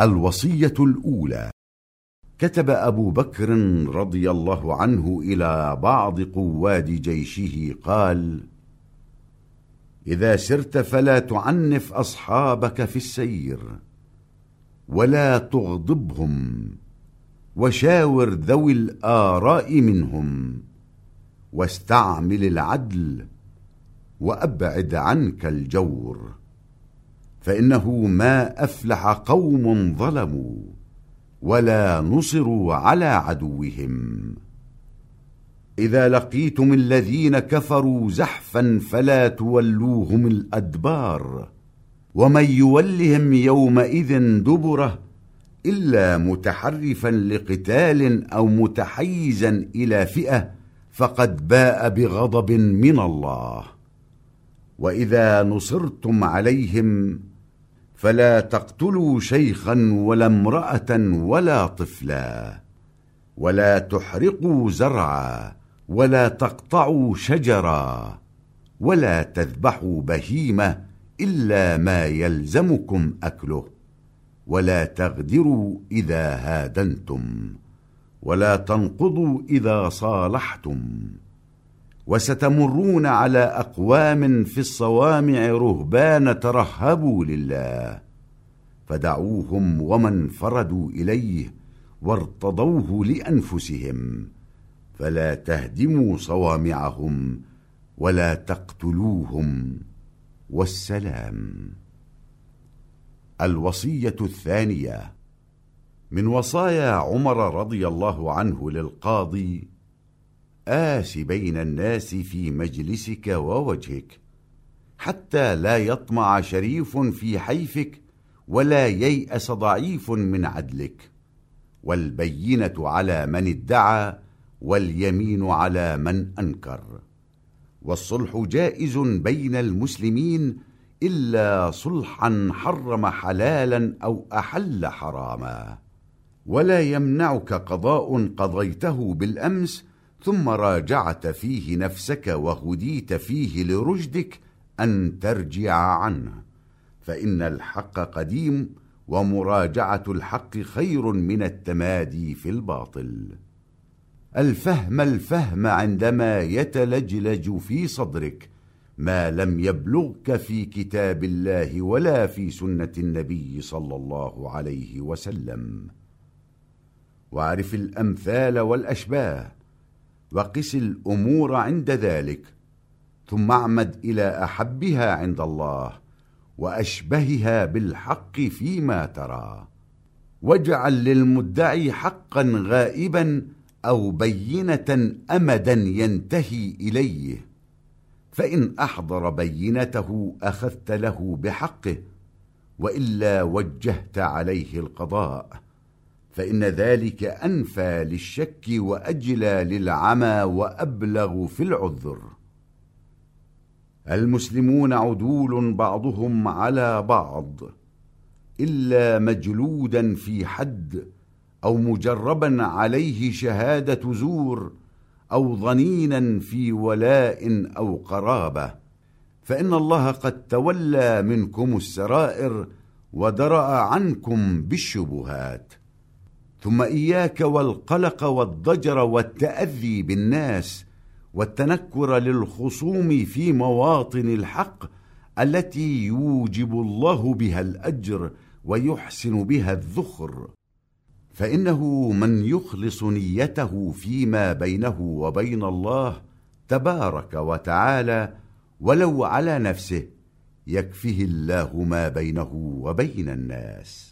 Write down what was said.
الوصية الأولى. كتب أبو بكر رضي الله عنه إلى بعض قواد جيشه قال إذا سرت فلا تعنف أصحابك في السير ولا تغضبهم وشاور ذوي الآراء منهم واستعمل العدل وأبعد عنك الجور. فإنه ما أفلح قوم ظلموا ولا نصروا على عدوهم. إذا لقيتم الذين كفروا زحفا فلا تولوهم الأدبار ومن يولهم يومئذ دبره إلا متحرفا لقتال أو متحيزا إلى فئة فقد باء بغضب من الله. وإذا نصرتم عليهم فلا تقتلوا شيخا ولا امرأة ولا طفلا ولا تحرقوا زرعا ولا تقطعوا شجرا ولا تذبحوا بهيمة إلا ما يلزمكم أكله ولا تغدروا إذا هادنتم ولا تنقضوا إذا صالحتم. وستمرون على أقوام في الصوامع رهبان ترهبوا لله. فدعوهم ومن فردوا إليه وارتضوه لأنفسهم. فلا تهدموا صوامعهم ولا تقتلوهم. والسلام. الوصية الثانية. من وصايا عمر رضي الله عنه للقاضي آس بين الناس في مجلسك ووجهك حتى لا يطمع شريف في حيفك ولا ييأس ضعيف من عدلك. والبينة على من ادعى واليمين على من أنكر. والصلح جائز بين المسلمين إلا صلحا حرم حلالا أو أحل حراما. ولا يمنعك قضاء قضيته بالأمس ثم راجعت فيه نفسك وهديت فيه لرشدك أن ترجع عنه. فإن الحق قديم ومراجعة الحق خير من التمادي في الباطل. الفهم الفهم عندما يتلجلج في صدرك ما لم يبلغك في كتاب الله ولا في سنة النبي صلى الله عليه وسلم. واعرف الأمثال والأشباه وقس الأمور عند ذلك ثم اعمد إلى أحبها عند الله وأشبهها بالحق فيما ترى. واجعل للمدعي حقا غائبا أو بينة أمدا ينتهي إليه فإن أحضر بينته أخذت له بحقه وإلا وجهت عليه القضاء. فإن ذلك أنفى للشك وأجلى للعمى وأبلغ في العذر. المسلمون عدول بعضهم على بعض إلا مجلودا في حد أو مجربا عليه شهادة زور أو ظنينا في ولاء أو قرابة. فإن الله قد تولى منكم السرائر ودرأ عنكم بالشبهات. ثم إياك والقلق والضجر والتأذي بالناس والتنكر للخصوم في مواطن الحق التي يوجب الله بها الأجر ويحسن بها الذخر. فإنه من يخلص نيته فيما بينه وبين الله تبارك وتعالى ولو على نفسه يكفه الله ما بينه وبين الناس.